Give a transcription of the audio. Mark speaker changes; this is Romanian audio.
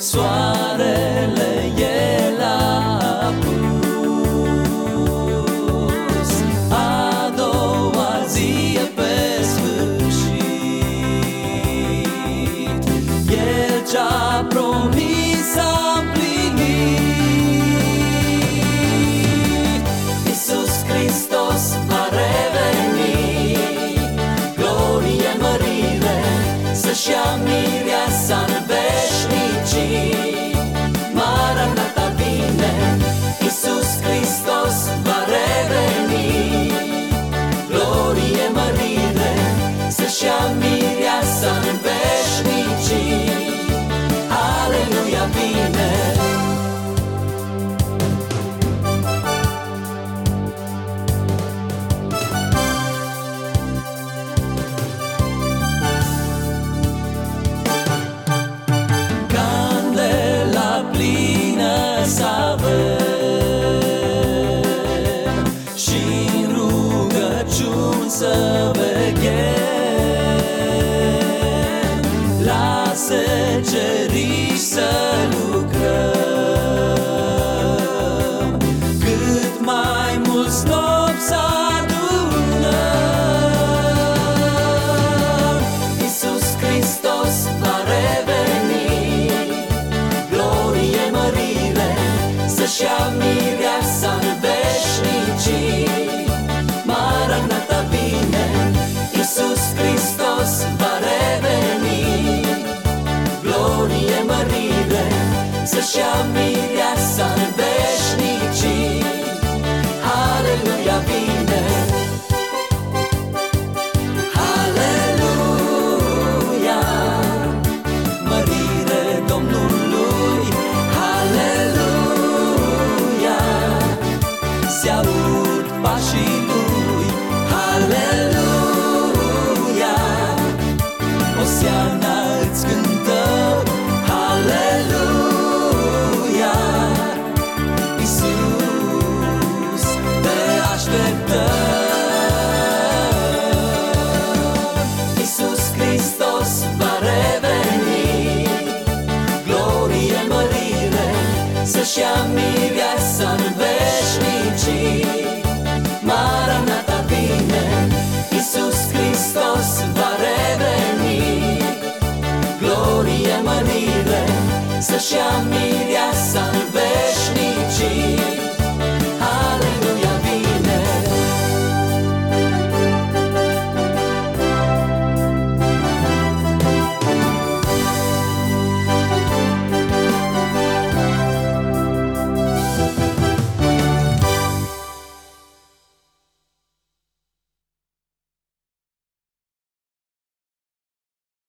Speaker 1: soare. să ceri să lucrăm. Cât mai mult stop să adunăm. Iisus Hristos va reveni. Glorie, mărire, să-și ia Să-și amintească în mi viața în veșnicii. Maranata vine, Iisus Hristos va reveni. Glorie mărire, să-și ia mireasa în veșnicii.